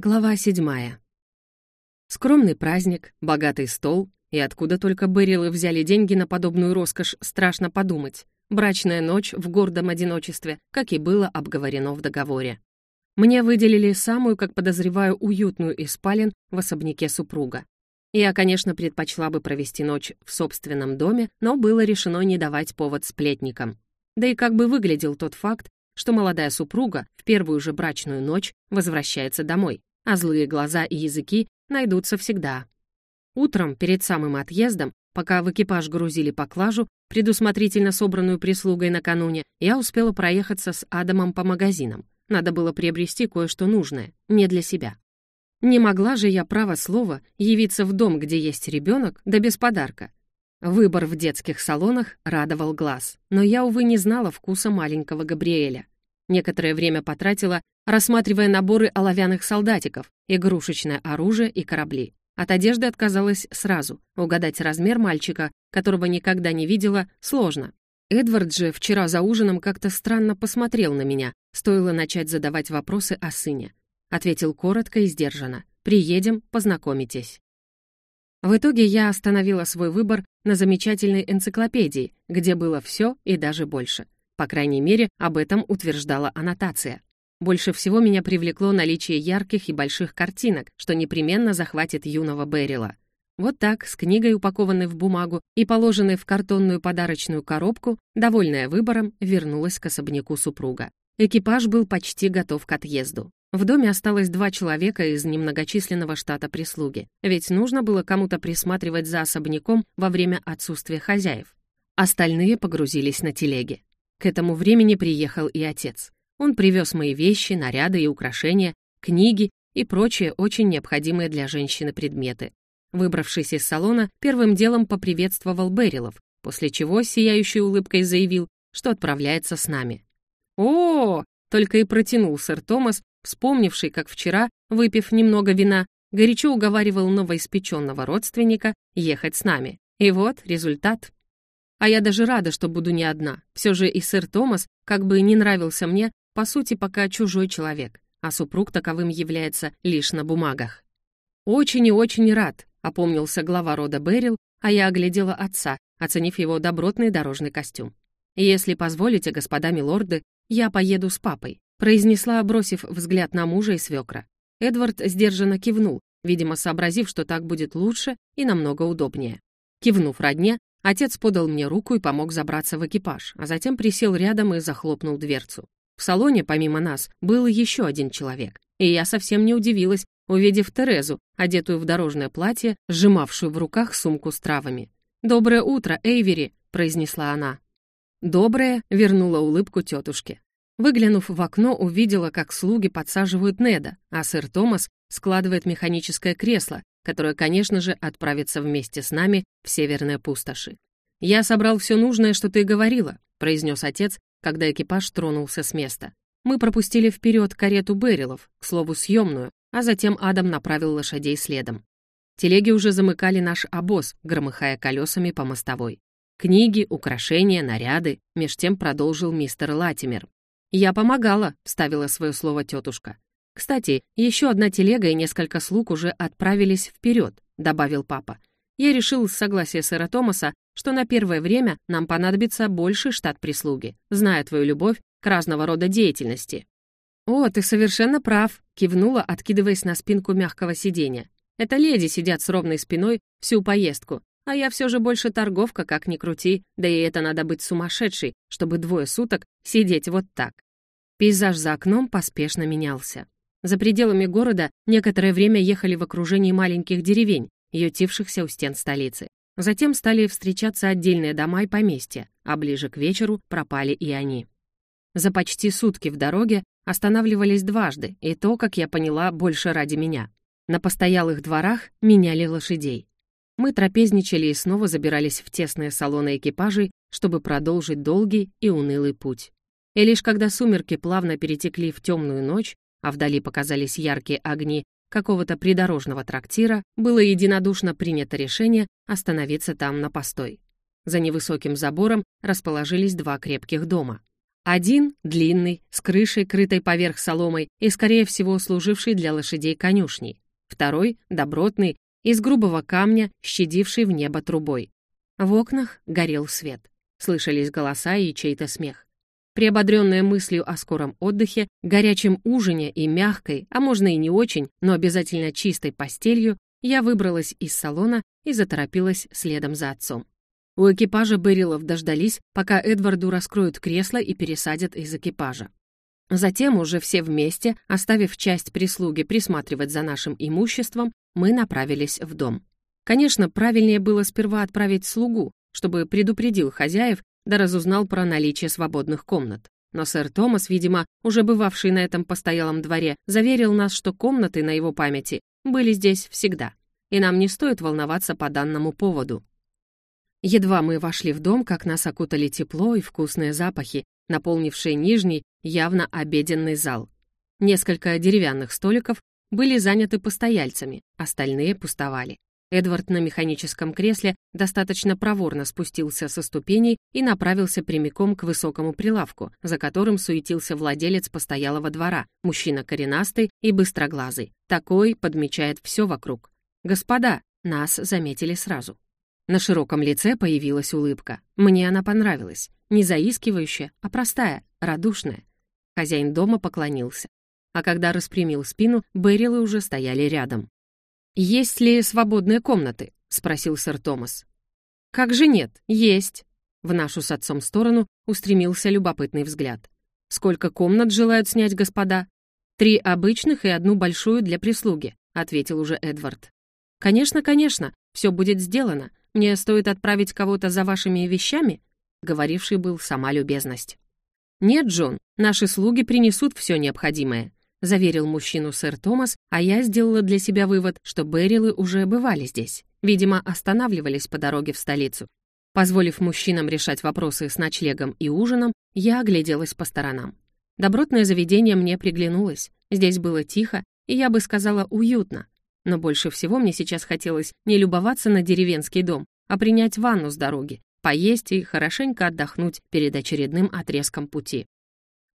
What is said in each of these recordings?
Глава седьмая. Скромный праздник, богатый стол, и откуда только Берилы взяли деньги на подобную роскошь, страшно подумать. Брачная ночь в гордом одиночестве, как и было обговорено в договоре. Мне выделили самую, как подозреваю, уютную из спален в особняке супруга. Я, конечно, предпочла бы провести ночь в собственном доме, но было решено не давать повод сплетникам. Да и как бы выглядел тот факт, что молодая супруга в первую же брачную ночь возвращается домой, а злые глаза и языки найдутся всегда. Утром, перед самым отъездом, пока в экипаж грузили поклажу, предусмотрительно собранную прислугой накануне, я успела проехаться с Адамом по магазинам. Надо было приобрести кое-что нужное, не для себя. Не могла же я, право слова, явиться в дом, где есть ребенок, да без подарка. Выбор в детских салонах радовал глаз, но я, увы, не знала вкуса маленького Габриэля. Некоторое время потратила, рассматривая наборы оловянных солдатиков, игрушечное оружие и корабли. От одежды отказалась сразу. Угадать размер мальчика, которого никогда не видела, сложно. Эдвард же вчера за ужином как-то странно посмотрел на меня, стоило начать задавать вопросы о сыне. Ответил коротко и сдержанно. «Приедем, познакомитесь». В итоге я остановила свой выбор на замечательной энциклопедии, где было все и даже больше — по крайней мере, об этом утверждала аннотация. Больше всего меня привлекло наличие ярких и больших картинок, что непременно захватит юного Берила. Вот так, с книгой, упакованной в бумагу и положенной в картонную подарочную коробку, довольная выбором, вернулась к особняку супруга. Экипаж был почти готов к отъезду. В доме осталось два человека из немногочисленного штата прислуги, ведь нужно было кому-то присматривать за особняком во время отсутствия хозяев. Остальные погрузились на телеги. К этому времени приехал и отец. Он привез мои вещи, наряды и украшения, книги и прочие очень необходимые для женщины предметы. Выбравшись из салона, первым делом поприветствовал Берилов, после чего сияющей улыбкой заявил, что отправляется с нами. о, только и протянул сэр Томас, вспомнивший, как вчера, выпив немного вина, горячо уговаривал новоиспеченного родственника ехать с нами. И вот результат. А я даже рада, что буду не одна. Все же и сэр Томас, как бы не нравился мне, по сути, пока чужой человек, а супруг таковым является лишь на бумагах. «Очень и очень рад», — опомнился глава рода Берил, а я оглядела отца, оценив его добротный дорожный костюм. «Если позволите, господа милорды, я поеду с папой», произнесла, бросив взгляд на мужа и свекра. Эдвард сдержанно кивнул, видимо, сообразив, что так будет лучше и намного удобнее. Кивнув родне, Отец подал мне руку и помог забраться в экипаж, а затем присел рядом и захлопнул дверцу. В салоне, помимо нас, был еще один человек. И я совсем не удивилась, увидев Терезу, одетую в дорожное платье, сжимавшую в руках сумку с травами. «Доброе утро, Эйвери!» — произнесла она. «Доброе!» — вернула улыбку тетушке. Выглянув в окно, увидела, как слуги подсаживают Неда, а сэр Томас складывает механическое кресло, которая, конечно же, отправится вместе с нами в северные пустоши. «Я собрал все нужное, что ты говорила», — произнес отец, когда экипаж тронулся с места. Мы пропустили вперед карету Берилов, к слову, съемную, а затем Адам направил лошадей следом. Телеги уже замыкали наш обоз, громыхая колесами по мостовой. Книги, украшения, наряды, меж тем продолжил мистер Латимер. «Я помогала», — вставила свое слово тетушка. «Кстати, еще одна телега и несколько слуг уже отправились вперед», — добавил папа. «Я решил с согласия сэра Томаса, что на первое время нам понадобится больше штат прислуги, зная твою любовь к разного рода деятельности». «О, ты совершенно прав», — кивнула, откидываясь на спинку мягкого сиденья. «Это леди сидят с ровной спиной всю поездку, а я все же больше торговка, как ни крути, да и это надо быть сумасшедшей, чтобы двое суток сидеть вот так». Пейзаж за окном поспешно менялся. За пределами города некоторое время ехали в окружении маленьких деревень, ютившихся у стен столицы. Затем стали встречаться отдельные дома и поместья, а ближе к вечеру пропали и они. За почти сутки в дороге останавливались дважды, и то, как я поняла, больше ради меня. На постоялых дворах меняли лошадей. Мы трапезничали и снова забирались в тесные салоны экипажей, чтобы продолжить долгий и унылый путь. И лишь когда сумерки плавно перетекли в темную ночь, а вдали показались яркие огни какого-то придорожного трактира, было единодушно принято решение остановиться там на постой. За невысоким забором расположились два крепких дома. Один — длинный, с крышей, крытой поверх соломой и, скорее всего, служивший для лошадей конюшней. Второй — добротный, из грубого камня, щадивший в небо трубой. В окнах горел свет. Слышались голоса и чей-то смех. Приободренная мыслью о скором отдыхе, горячем ужине и мягкой, а можно и не очень, но обязательно чистой постелью, я выбралась из салона и заторопилась следом за отцом. У экипажа Берилов дождались, пока Эдварду раскроют кресло и пересадят из экипажа. Затем уже все вместе, оставив часть прислуги присматривать за нашим имуществом, мы направились в дом. Конечно, правильнее было сперва отправить слугу, чтобы предупредил хозяев да разузнал про наличие свободных комнат. Но сэр Томас, видимо, уже бывавший на этом постоялом дворе, заверил нас, что комнаты на его памяти были здесь всегда, и нам не стоит волноваться по данному поводу. Едва мы вошли в дом, как нас окутали тепло и вкусные запахи, наполнившие нижний, явно обеденный зал. Несколько деревянных столиков были заняты постояльцами, остальные пустовали. Эдвард на механическом кресле достаточно проворно спустился со ступеней и направился прямиком к высокому прилавку, за которым суетился владелец постоялого двора, мужчина коренастый и быстроглазый. Такой подмечает все вокруг. «Господа!» Нас заметили сразу. На широком лице появилась улыбка. Мне она понравилась. Не заискивающая, а простая, радушная. Хозяин дома поклонился. А когда распрямил спину, Берилы уже стояли рядом. «Есть ли свободные комнаты?» — спросил сэр Томас. «Как же нет? Есть!» В нашу с отцом сторону устремился любопытный взгляд. «Сколько комнат желают снять господа?» «Три обычных и одну большую для прислуги», — ответил уже Эдвард. «Конечно, конечно, все будет сделано. Мне стоит отправить кого-то за вашими вещами?» Говоривший был сама любезность. «Нет, Джон, наши слуги принесут все необходимое», заверил мужчину сэр Томас, а я сделала для себя вывод, что Берилы уже бывали здесь. Видимо, останавливались по дороге в столицу. Позволив мужчинам решать вопросы с ночлегом и ужином, я огляделась по сторонам. Добротное заведение мне приглянулось. Здесь было тихо, и я бы сказала, уютно. Но больше всего мне сейчас хотелось не любоваться на деревенский дом, а принять ванну с дороги, поесть и хорошенько отдохнуть перед очередным отрезком пути.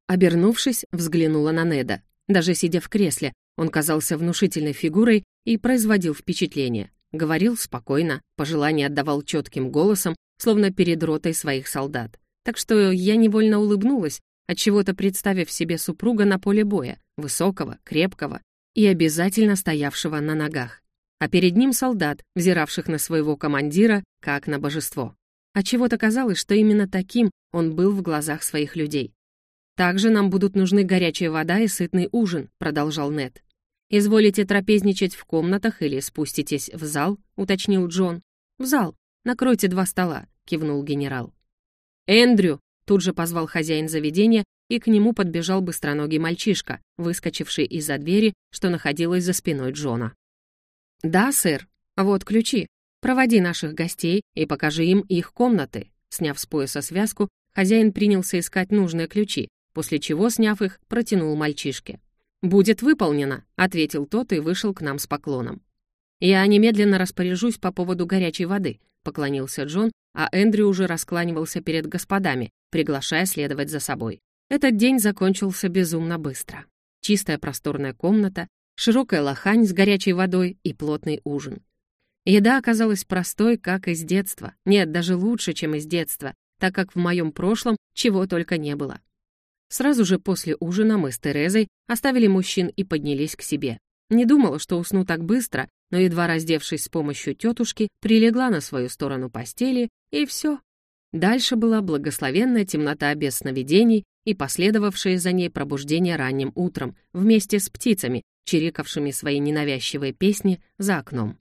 Обернувшись, взглянула на Неда. Даже сидя в кресле, он казался внушительной фигурой и производил впечатление. Говорил спокойно, пожелания отдавал четким голосом, словно перед ротой своих солдат. Так что я невольно улыбнулась, отчего-то представив себе супруга на поле боя, высокого, крепкого, и обязательно стоявшего на ногах. А перед ним солдат, взиравших на своего командира, как на божество. А чего-то казалось, что именно таким он был в глазах своих людей. «Также нам будут нужны горячая вода и сытный ужин», — продолжал Нед. «Изволите трапезничать в комнатах или спуститесь в зал?» — уточнил Джон. «В зал. Накройте два стола», — кивнул генерал. «Эндрю!» — тут же позвал хозяин заведения и к нему подбежал быстроногий мальчишка, выскочивший из-за двери, что находилась за спиной Джона. «Да, сэр. Вот ключи. Проводи наших гостей и покажи им их комнаты». Сняв с пояса связку, хозяин принялся искать нужные ключи, после чего, сняв их, протянул мальчишке. «Будет выполнено», — ответил тот и вышел к нам с поклоном. «Я немедленно распоряжусь по поводу горячей воды», — поклонился Джон, а Эндрю уже раскланивался перед господами, приглашая следовать за собой. Этот день закончился безумно быстро. Чистая просторная комната, широкая лохань с горячей водой и плотный ужин. Еда оказалась простой, как из детства. Нет, даже лучше, чем из детства, так как в моем прошлом чего только не было. Сразу же после ужина мы с Терезой оставили мужчин и поднялись к себе. Не думала, что усну так быстро, но едва раздевшись с помощью тетушки, прилегла на свою сторону постели, и все. Дальше была благословенная темнота без сновидений и последовавшее за ней пробуждение ранним утром вместе с птицами, чирикавшими свои ненавязчивые песни за окном.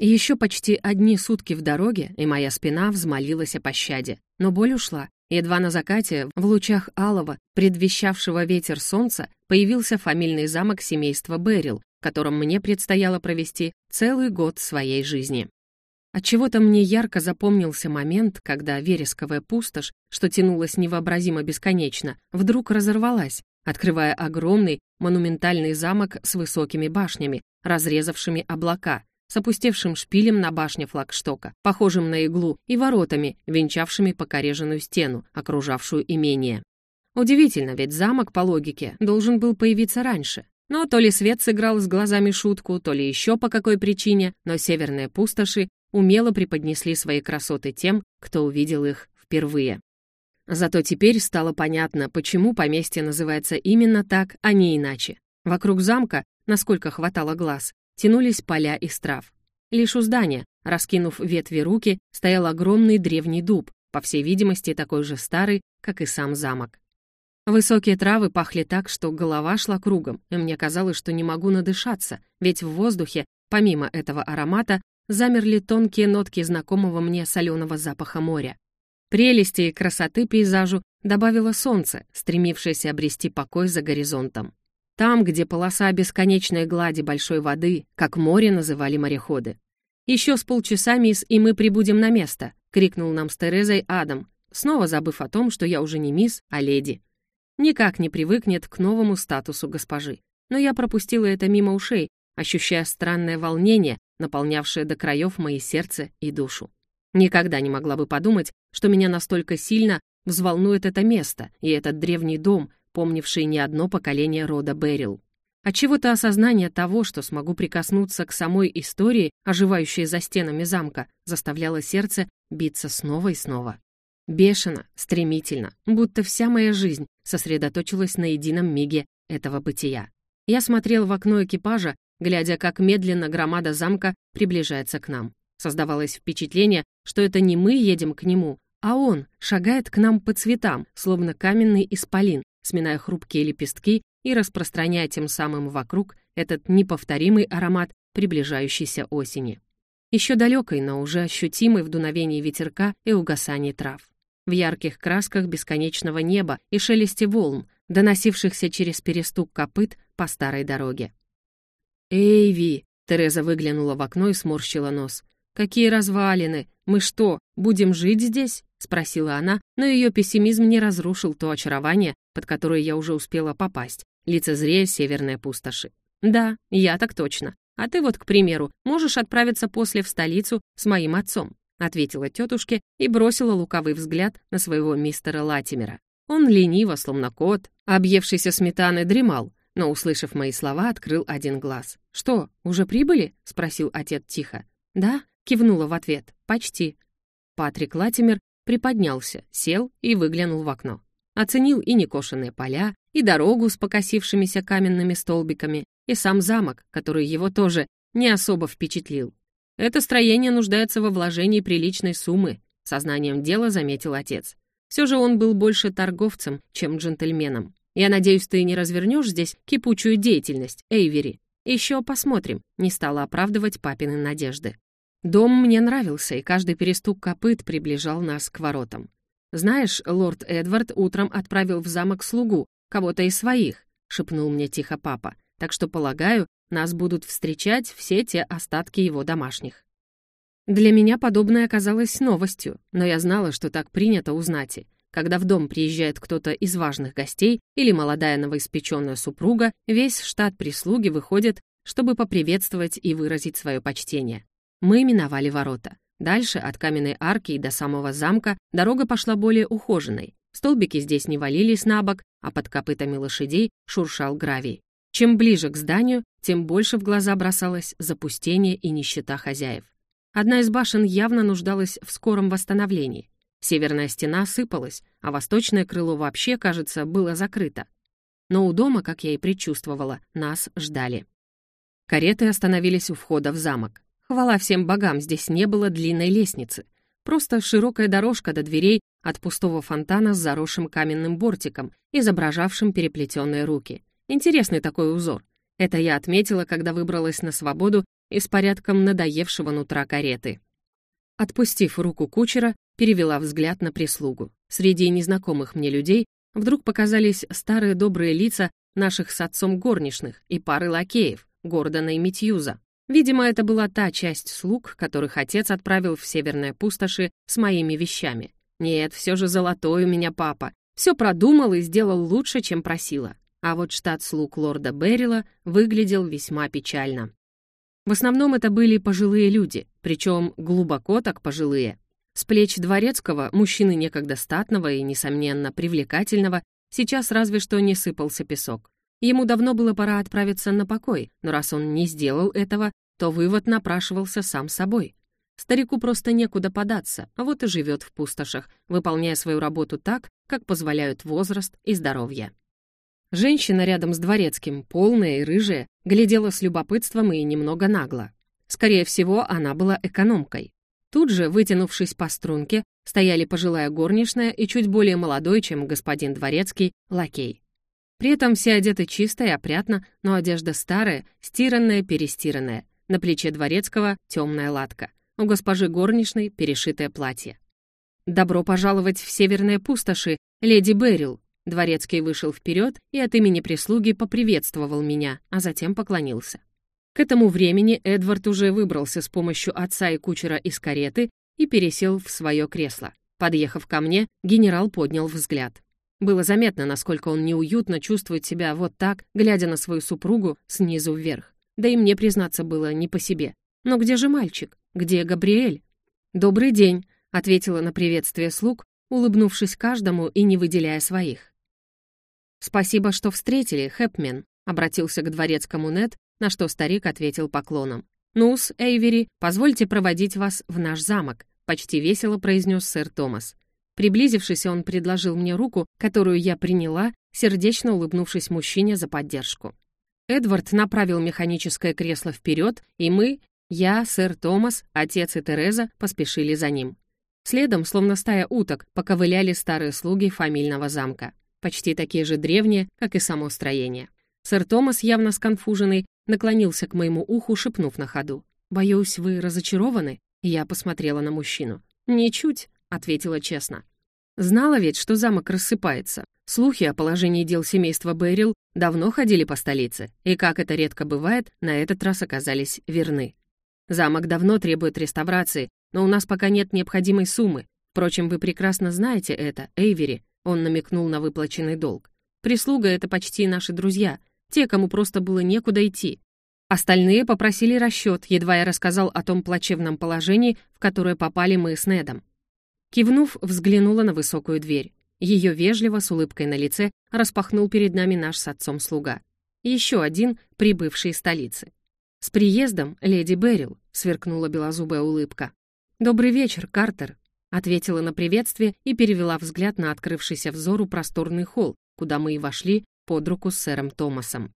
Еще почти одни сутки в дороге, и моя спина взмолилась о пощаде. Но боль ушла. Едва на закате, в лучах алого, предвещавшего ветер солнца, появился фамильный замок семейства Берил, в мне предстояло провести целый год своей жизни. Отчего-то мне ярко запомнился момент, когда вересковая пустошь, что тянулась невообразимо бесконечно, вдруг разорвалась, открывая огромный монументальный замок с высокими башнями, разрезавшими облака, с опустевшим шпилем на башне флагштока, похожим на иглу, и воротами, венчавшими покореженную стену, окружавшую имение. Удивительно, ведь замок, по логике, должен был появиться раньше. Но то ли свет сыграл с глазами шутку, то ли еще по какой причине, но северные пустоши умело преподнесли свои красоты тем, кто увидел их впервые. Зато теперь стало понятно, почему поместье называется именно так, а не иначе. Вокруг замка, насколько хватало глаз, тянулись поля из трав. Лишь у здания, раскинув ветви руки, стоял огромный древний дуб, по всей видимости, такой же старый, как и сам замок. Высокие травы пахли так, что голова шла кругом, и мне казалось, что не могу надышаться, ведь в воздухе, помимо этого аромата, замерли тонкие нотки знакомого мне соленого запаха моря. Прелести и красоты пейзажу добавило солнце, стремившееся обрести покой за горизонтом. Там, где полоса бесконечной глади большой воды, как море называли мореходы. «Еще с полчаса, мисс, и мы прибудем на место», — крикнул нам с Терезой Адам, снова забыв о том, что я уже не мисс, а леди. Никак не привыкнет к новому статусу госпожи. Но я пропустила это мимо ушей, ощущая странное волнение, наполнявшее до краев мои сердце и душу. Никогда не могла бы подумать, что меня настолько сильно взволнует это место и этот древний дом, помнивший не одно поколение рода Берил. Отчего-то осознание того, что смогу прикоснуться к самой истории, оживающей за стенами замка, заставляло сердце биться снова и снова. Бешено, стремительно, будто вся моя жизнь сосредоточилась на едином миге этого бытия. Я смотрел в окно экипажа, глядя, как медленно громада замка приближается к нам. Создавалось впечатление, что это не мы едем к нему, а он шагает к нам по цветам, словно каменный исполин, сминая хрупкие лепестки и распространяя тем самым вокруг этот неповторимый аромат приближающейся осени. Еще далекой, но уже ощутимой в дуновении ветерка и угасании трав. В ярких красках бесконечного неба и шелесте волн, доносившихся через перестук копыт по старой дороге. «Эйви!» — Тереза выглянула в окно и сморщила нос. «Какие развалины! Мы что, будем жить здесь?» — спросила она, но ее пессимизм не разрушил то очарование, под которое я уже успела попасть, лицезрея северные пустоши. «Да, я так точно. А ты вот, к примеру, можешь отправиться после в столицу с моим отцом», ответила тетушке и бросила лукавый взгляд на своего мистера Латимера. Он лениво, словно кот, объевшийся сметаны, дремал, но, услышав мои слова, открыл один глаз. «Что, уже прибыли?» — спросил отец тихо. «Да», — кивнула в ответ. «Почти». Патрик Латимер приподнялся, сел и выглянул в окно. Оценил и некошенные поля, и дорогу с покосившимися каменными столбиками, и сам замок, который его тоже не особо впечатлил. Это строение нуждается во вложении приличной суммы, сознанием дела заметил отец. Все же он был больше торговцем, чем джентльменом. Я надеюсь, ты не развернешь здесь кипучую деятельность, Эйвери. Еще посмотрим, не стала оправдывать папины надежды. Дом мне нравился, и каждый перестук копыт приближал нас к воротам. «Знаешь, лорд Эдвард утром отправил в замок слугу, кого-то из своих», — шепнул мне тихо папа, «так что, полагаю, нас будут встречать все те остатки его домашних». Для меня подобное оказалось новостью, но я знала, что так принято у знати. Когда в дом приезжает кто-то из важных гостей или молодая новоиспеченная супруга, весь штат прислуги выходит, чтобы поприветствовать и выразить свое почтение. Мы миновали ворота. Дальше, от каменной арки и до самого замка, дорога пошла более ухоженной. Столбики здесь не валились на бок, а под копытами лошадей шуршал гравий. Чем ближе к зданию, тем больше в глаза бросалось запустение и нищета хозяев. Одна из башен явно нуждалась в скором восстановлении. Северная стена сыпалась, а восточное крыло вообще, кажется, было закрыто. Но у дома, как я и предчувствовала, нас ждали. Кареты остановились у входа в замок. Хвала всем богам, здесь не было длинной лестницы. Просто широкая дорожка до дверей от пустого фонтана с заросшим каменным бортиком, изображавшим переплетенные руки. Интересный такой узор. Это я отметила, когда выбралась на свободу из порядком надоевшего нутра кареты. Отпустив руку кучера, перевела взгляд на прислугу. Среди незнакомых мне людей вдруг показались старые добрые лица наших с отцом горничных и пары лакеев, Гордона и Митьюза. Видимо, это была та часть слуг, которых отец отправил в северные пустоши с моими вещами. Нет, все же золотой у меня папа. Все продумал и сделал лучше, чем просила. А вот штат слуг лорда Беррила выглядел весьма печально. В основном это были пожилые люди, причем глубоко так пожилые. С плеч дворецкого, мужчины некогда статного и, несомненно, привлекательного, сейчас разве что не сыпался песок. Ему давно было пора отправиться на покой, но раз он не сделал этого, то вывод напрашивался сам собой. Старику просто некуда податься, а вот и живет в пустошах, выполняя свою работу так, как позволяют возраст и здоровье. Женщина рядом с дворецким, полная и рыжая, глядела с любопытством и немного нагло. Скорее всего, она была экономкой. Тут же, вытянувшись по струнке, стояли пожилая горничная и чуть более молодой, чем господин дворецкий, лакей. При этом все одеты чисто и опрятно, но одежда старая, стиранная, перестиранная. На плече дворецкого темная латка. У госпожи горничной перешитое платье. «Добро пожаловать в северные пустоши, леди Берил!» Дворецкий вышел вперед и от имени прислуги поприветствовал меня, а затем поклонился. К этому времени Эдвард уже выбрался с помощью отца и кучера из кареты и пересел в свое кресло. Подъехав ко мне, генерал поднял взгляд. Было заметно, насколько он неуютно чувствует себя вот так, глядя на свою супругу снизу вверх. Да и мне, признаться, было не по себе. Но где же мальчик? Где Габриэль? «Добрый день», — ответила на приветствие слуг, улыбнувшись каждому и не выделяя своих. «Спасибо, что встретили, Хэпмен», — обратился к дворецкому Нет, на что старик ответил поклоном. «Ну-с, Эйвери, позвольте проводить вас в наш замок», — почти весело произнес сэр Томас. Приблизившись, он предложил мне руку, которую я приняла, сердечно улыбнувшись мужчине за поддержку. Эдвард направил механическое кресло вперед, и мы, я, сэр Томас, отец и Тереза, поспешили за ним. Следом, словно стая уток, поковыляли старые слуги фамильного замка, почти такие же древние, как и само строение. Сэр Томас, явно сконфуженный, наклонился к моему уху, шепнув на ходу. «Боюсь, вы разочарованы?» Я посмотрела на мужчину. «Ничуть», — ответила честно. Знала ведь, что замок рассыпается. Слухи о положении дел семейства Берил давно ходили по столице, и, как это редко бывает, на этот раз оказались верны. Замок давно требует реставрации, но у нас пока нет необходимой суммы. Впрочем, вы прекрасно знаете это, Эйвери, он намекнул на выплаченный долг. Прислуга — это почти наши друзья, те, кому просто было некуда идти. Остальные попросили расчет, едва я рассказал о том плачевном положении, в которое попали мы с Недом. Кивнув, взглянула на высокую дверь. Ее вежливо, с улыбкой на лице, распахнул перед нами наш с отцом слуга. Еще один, прибывший из столицы. «С приездом, леди Берил», — сверкнула белозубая улыбка. «Добрый вечер, Картер», — ответила на приветствие и перевела взгляд на открывшийся взору просторный холл, куда мы и вошли под руку с сэром Томасом.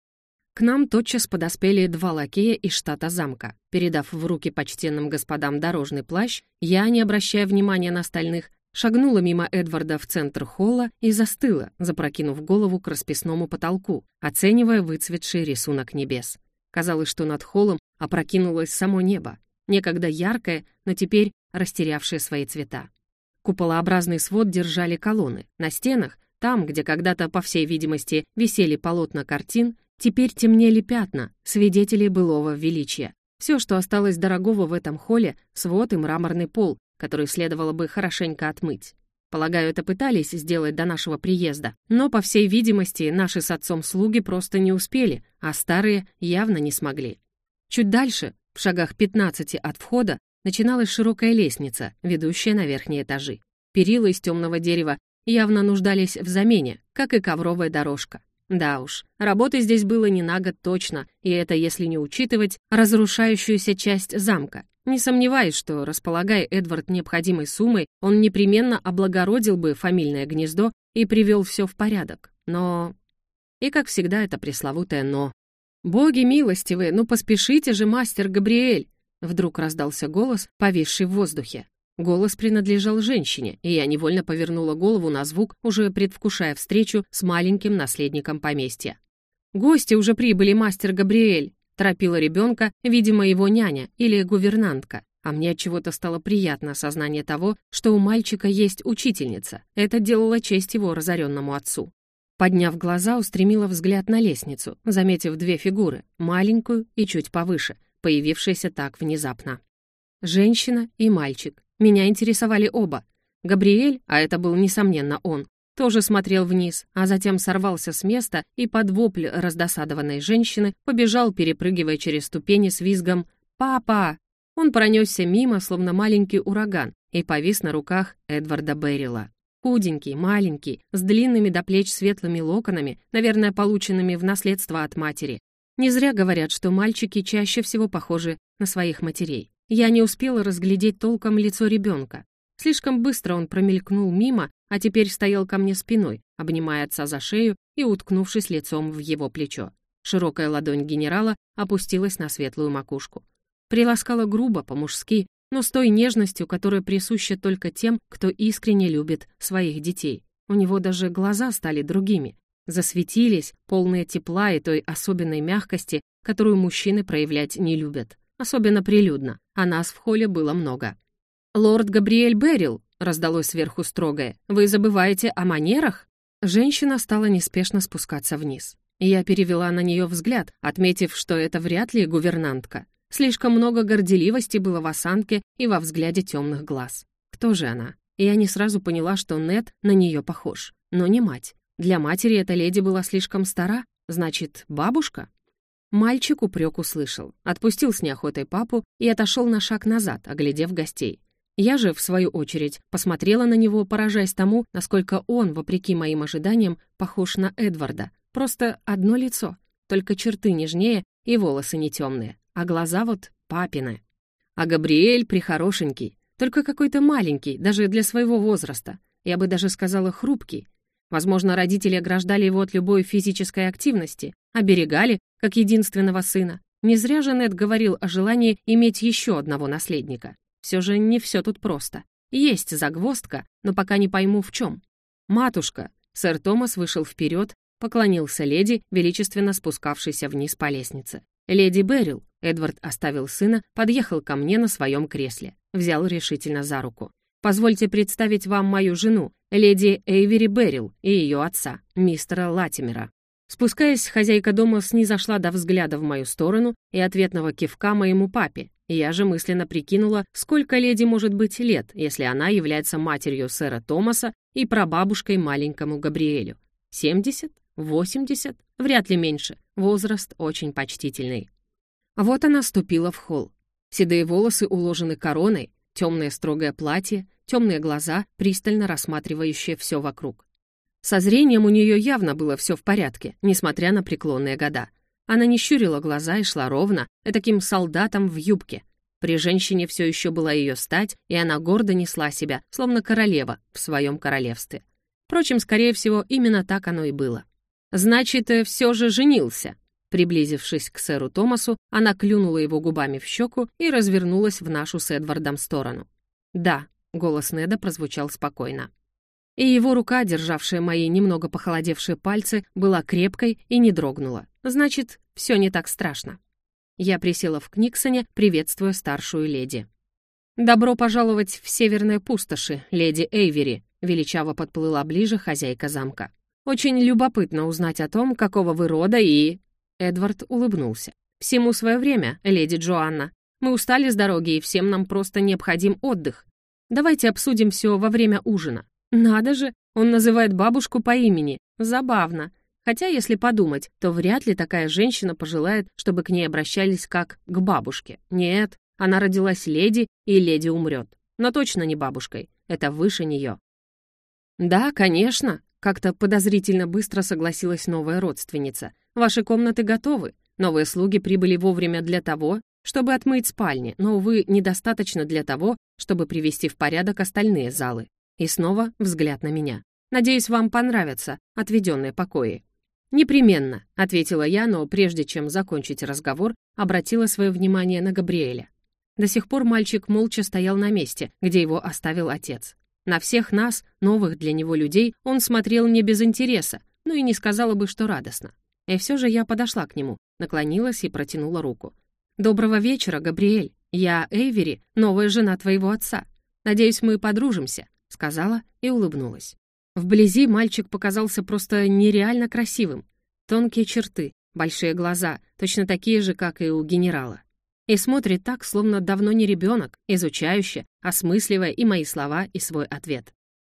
К нам тотчас подоспели два лакея из штата замка. Передав в руки почтенным господам дорожный плащ, я, не обращая внимания на остальных, шагнула мимо Эдварда в центр холла и застыла, запрокинув голову к расписному потолку, оценивая выцветший рисунок небес. Казалось, что над холлом опрокинулось само небо, некогда яркое, но теперь растерявшее свои цвета. Куполообразный свод держали колонны. На стенах, там, где когда-то, по всей видимости, висели полотна картин, теперь темнели пятна, свидетели былого величия. Все, что осталось дорогого в этом холле, свод и мраморный пол, который следовало бы хорошенько отмыть. Полагаю, это пытались сделать до нашего приезда, но, по всей видимости, наши с отцом слуги просто не успели, а старые явно не смогли. Чуть дальше, в шагах 15 от входа, начиналась широкая лестница, ведущая на верхние этажи. Перила из темного дерева явно нуждались в замене, как и ковровая дорожка. Да уж, работы здесь было не на год точно, и это если не учитывать разрушающуюся часть замка. Не сомневаюсь, что, располагая Эдвард необходимой суммой, он непременно облагородил бы фамильное гнездо и привел все в порядок. Но... И, как всегда, это пресловутое «но». «Боги милостивые, ну поспешите же, мастер Габриэль!» Вдруг раздался голос, повисший в воздухе. Голос принадлежал женщине, и я невольно повернула голову на звук, уже предвкушая встречу с маленьким наследником поместья. «Гости уже прибыли, мастер Габриэль!» торопила ребенка, видимо, его няня или гувернантка. А мне от чего-то стало приятно осознание того, что у мальчика есть учительница. Это делало честь его разоренному отцу. Подняв глаза, устремила взгляд на лестницу, заметив две фигуры, маленькую и чуть повыше, появившиеся так внезапно. Женщина и мальчик. Меня интересовали оба. Габриэль, а это был, несомненно, он, тоже смотрел вниз, а затем сорвался с места и под вопль раздосадованной женщины побежал, перепрыгивая через ступени с визгом «Папа!» Он пронесся мимо, словно маленький ураган, и повис на руках Эдварда Беррила. Худенький, маленький, с длинными до плеч светлыми локонами, наверное, полученными в наследство от матери. Не зря говорят, что мальчики чаще всего похожи на своих матерей. Я не успела разглядеть толком лицо ребенка. Слишком быстро он промелькнул мимо, а теперь стоял ко мне спиной, обнимая отца за шею и уткнувшись лицом в его плечо. Широкая ладонь генерала опустилась на светлую макушку. Приласкала грубо, по-мужски, но с той нежностью, которая присуща только тем, кто искренне любит своих детей. У него даже глаза стали другими, засветились, полные тепла и той особенной мягкости, которую мужчины проявлять не любят, особенно прилюдно, а нас в холле было много. «Лорд Габриэль Беррил», — раздалось сверху строгое, — «вы забываете о манерах?» Женщина стала неспешно спускаться вниз. Я перевела на нее взгляд, отметив, что это вряд ли гувернантка. Слишком много горделивости было в осанке и во взгляде темных глаз. Кто же она? Я не сразу поняла, что Нет на нее похож, но не мать. Для матери эта леди была слишком стара, значит, бабушка? Мальчик упрек услышал, отпустил с неохотой папу и отошел на шаг назад, оглядев гостей. Я же, в свою очередь, посмотрела на него, поражаясь тому, насколько он, вопреки моим ожиданиям, похож на Эдварда. Просто одно лицо, только черты нежнее и волосы не темные а глаза вот папины. А Габриэль прихорошенький, только какой-то маленький, даже для своего возраста. Я бы даже сказала хрупкий. Возможно, родители ограждали его от любой физической активности, оберегали, как единственного сына. Не зря же Нед говорил о желании иметь еще одного наследника. Все же не все тут просто. Есть загвоздка, но пока не пойму в чем. «Матушка!» Сэр Томас вышел вперед, поклонился леди, величественно спускавшейся вниз по лестнице. «Леди Беррил», Эдвард оставил сына, подъехал ко мне на своем кресле, взял решительно за руку. «Позвольте представить вам мою жену, леди Эйвери Беррил, и ее отца, мистера Латимера». Спускаясь, хозяйка дома снизошла до взгляда в мою сторону и ответного кивка моему папе. Я же мысленно прикинула, сколько леди может быть лет, если она является матерью сэра Томаса и прабабушкой маленькому Габриэлю. Семьдесят? Восемьдесят? Вряд ли меньше. Возраст очень почтительный. Вот она ступила в холл. Седые волосы уложены короной, темное строгое платье, темные глаза, пристально рассматривающие все вокруг. Со зрением у нее явно было все в порядке, несмотря на преклонные года. Она не щурила глаза и шла ровно, таким солдатом в юбке. При женщине все еще была ее стать, и она гордо несла себя, словно королева в своем королевстве. Впрочем, скорее всего, именно так оно и было. «Значит, э, все же женился». Приблизившись к сэру Томасу, она клюнула его губами в щеку и развернулась в нашу с Эдвардом сторону. «Да», — голос Неда прозвучал спокойно. И его рука, державшая мои немного похолодевшие пальцы, была крепкой и не дрогнула. Значит, все не так страшно. Я присела в Книксоне, приветствуя старшую леди. «Добро пожаловать в северные пустоши, леди Эйвери», величаво подплыла ближе хозяйка замка. Очень любопытно узнать о том, какого вы рода и...» Эдвард улыбнулся. «Всему свое время, леди Джоанна. Мы устали с дороги, и всем нам просто необходим отдых. Давайте обсудим все во время ужина. Надо же, он называет бабушку по имени. Забавно. Хотя, если подумать, то вряд ли такая женщина пожелает, чтобы к ней обращались как к бабушке. Нет, она родилась леди, и леди умрет. Но точно не бабушкой. Это выше нее. «Да, конечно», как-то подозрительно быстро согласилась новая родственница. «Ваши комнаты готовы. Новые слуги прибыли вовремя для того, чтобы отмыть спальни, но, увы, недостаточно для того, чтобы привести в порядок остальные залы». И снова взгляд на меня. «Надеюсь, вам понравятся отведенные покои». «Непременно», — ответила я, но прежде чем закончить разговор, обратила свое внимание на Габриэля. До сих пор мальчик молча стоял на месте, где его оставил отец. На всех нас, новых для него людей, он смотрел не без интереса, ну и не сказала бы, что радостно. И все же я подошла к нему, наклонилась и протянула руку. «Доброго вечера, Габриэль. Я Эйвери, новая жена твоего отца. Надеюсь, мы подружимся», — сказала и улыбнулась. Вблизи мальчик показался просто нереально красивым. Тонкие черты, большие глаза, точно такие же, как и у генерала и смотрит так, словно давно не ребенок, изучающе, осмысливая и мои слова, и свой ответ.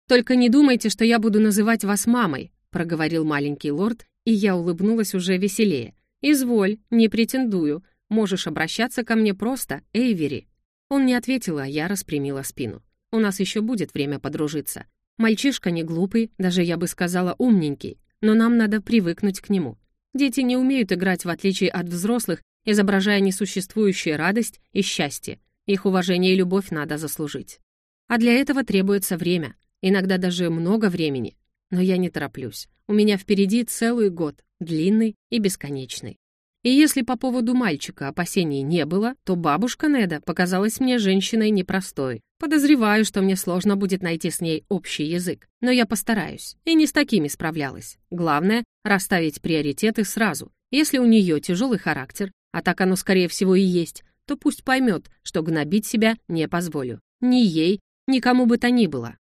«Только не думайте, что я буду называть вас мамой», проговорил маленький лорд, и я улыбнулась уже веселее. «Изволь, не претендую. можешь обращаться ко мне просто, Эйвери». Он не ответил, а я распрямила спину. «У нас еще будет время подружиться. Мальчишка не глупый, даже я бы сказала умненький, но нам надо привыкнуть к нему. Дети не умеют играть в отличие от взрослых, изображая несуществующую радость и счастье. Их уважение и любовь надо заслужить. А для этого требуется время, иногда даже много времени. Но я не тороплюсь. У меня впереди целый год, длинный и бесконечный. И если по поводу мальчика опасений не было, то бабушка Неда показалась мне женщиной непростой. Подозреваю, что мне сложно будет найти с ней общий язык. Но я постараюсь. И не с такими справлялась. Главное — расставить приоритеты сразу. Если у нее тяжелый характер, а так оно, скорее всего, и есть, то пусть поймет, что гнобить себя не позволю. Ни ей, никому бы то ни было.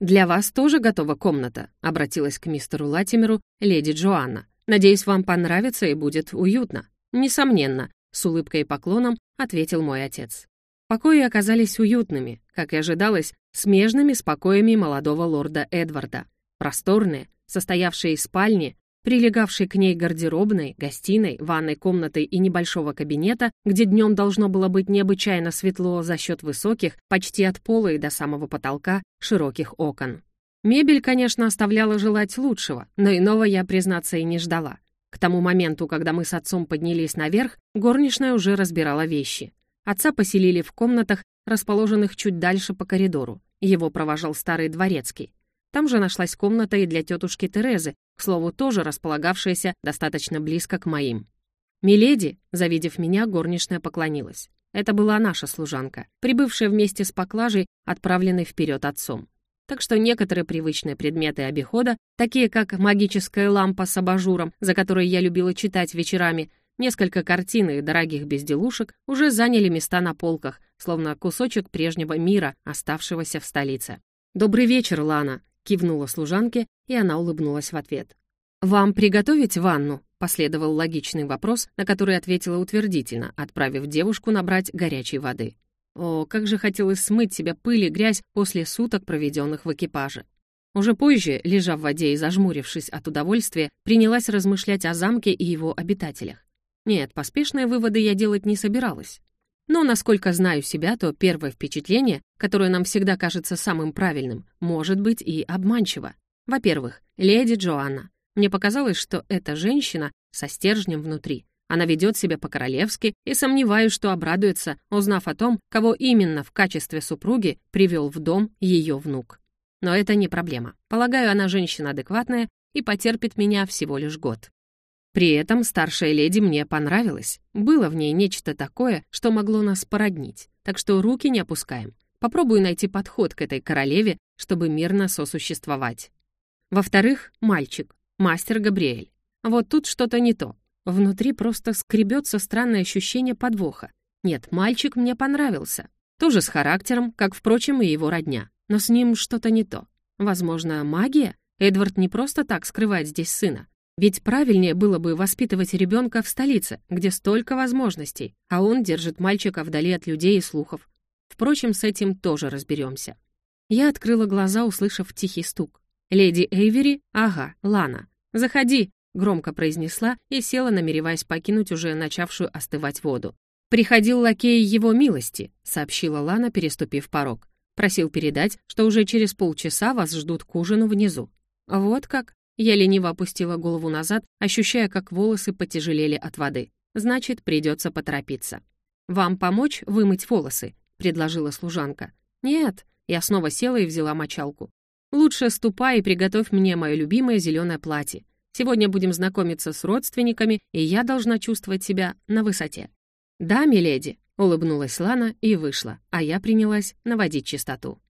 «Для вас тоже готова комната?» — обратилась к мистеру Латимеру леди Джоанна. Надеюсь, вам понравится и будет уютно». «Несомненно», — с улыбкой и поклоном ответил мой отец. Покои оказались уютными, как и ожидалось, смежными с покоями молодого лорда Эдварда. Просторные, состоявшие из спальни, прилегавшей к ней гардеробной, гостиной, ванной комнатой и небольшого кабинета, где днем должно было быть необычайно светло за счет высоких, почти от пола и до самого потолка, широких окон. Мебель, конечно, оставляла желать лучшего, но иного я, признаться, и не ждала. К тому моменту, когда мы с отцом поднялись наверх, горничная уже разбирала вещи. Отца поселили в комнатах, расположенных чуть дальше по коридору. Его провожал старый дворецкий. Там же нашлась комната и для тетушки Терезы, к слову, тоже располагавшаяся достаточно близко к моим. «Миледи», завидев меня, горничная поклонилась. Это была наша служанка, прибывшая вместе с поклажей, отправленной вперед отцом так что некоторые привычные предметы обихода, такие как магическая лампа с абажуром, за которой я любила читать вечерами, несколько картин и дорогих безделушек, уже заняли места на полках, словно кусочек прежнего мира, оставшегося в столице. «Добрый вечер, Лана», — кивнула служанке, и она улыбнулась в ответ. «Вам приготовить ванну?» — последовал логичный вопрос, на который ответила утвердительно, отправив девушку набрать горячей воды. О, как же хотелось смыть себя пыль и грязь после суток, проведенных в экипаже. Уже позже, лежа в воде и зажмурившись от удовольствия, принялась размышлять о замке и его обитателях. Нет, поспешные выводы я делать не собиралась. Но, насколько знаю себя, то первое впечатление, которое нам всегда кажется самым правильным, может быть и обманчиво. Во-первых, леди Джоанна. Мне показалось, что эта женщина со стержнем внутри, она ведет себя по-королевски и сомневаюсь, что обрадуется, узнав о том, кого именно в качестве супруги привел в дом ее внук. Но это не проблема. Полагаю, она женщина адекватная и потерпит меня всего лишь год. При этом старшая леди мне понравилась. Было в ней нечто такое, что могло нас породнить. Так что руки не опускаем. Попробую найти подход к этой королеве, чтобы мирно сосуществовать. Во-вторых, мальчик, мастер Габриэль. Вот тут что-то не то. Внутри просто скребется странное ощущение подвоха. Нет, мальчик мне понравился. Тоже с характером, как, впрочем, и его родня. Но с ним что-то не то. Возможно, магия? Эдвард не просто так скрывает здесь сына. Ведь правильнее было бы воспитывать ребенка в столице, где столько возможностей, а он держит мальчика вдали от людей и слухов. Впрочем, с этим тоже разберемся. Я открыла глаза, услышав тихий стук. «Леди Эйвери? Ага, Лана. Заходи!» громко произнесла и села, намереваясь покинуть уже начавшую остывать воду. «Приходил лакей его милости», — сообщила Лана, переступив порог. «Просил передать, что уже через полчаса вас ждут к ужину внизу». «Вот как?» Я лениво опустила голову назад, ощущая, как волосы потяжелели от воды. «Значит, придется поторопиться». «Вам помочь вымыть волосы?» — предложила служанка. «Нет». Я снова села и взяла мочалку. «Лучше ступай и приготовь мне мое любимое зеленое платье. Сегодня будем знакомиться с родственниками, и я должна чувствовать себя на высоте». «Да, миледи», — улыбнулась Лана и вышла, а я принялась наводить чистоту.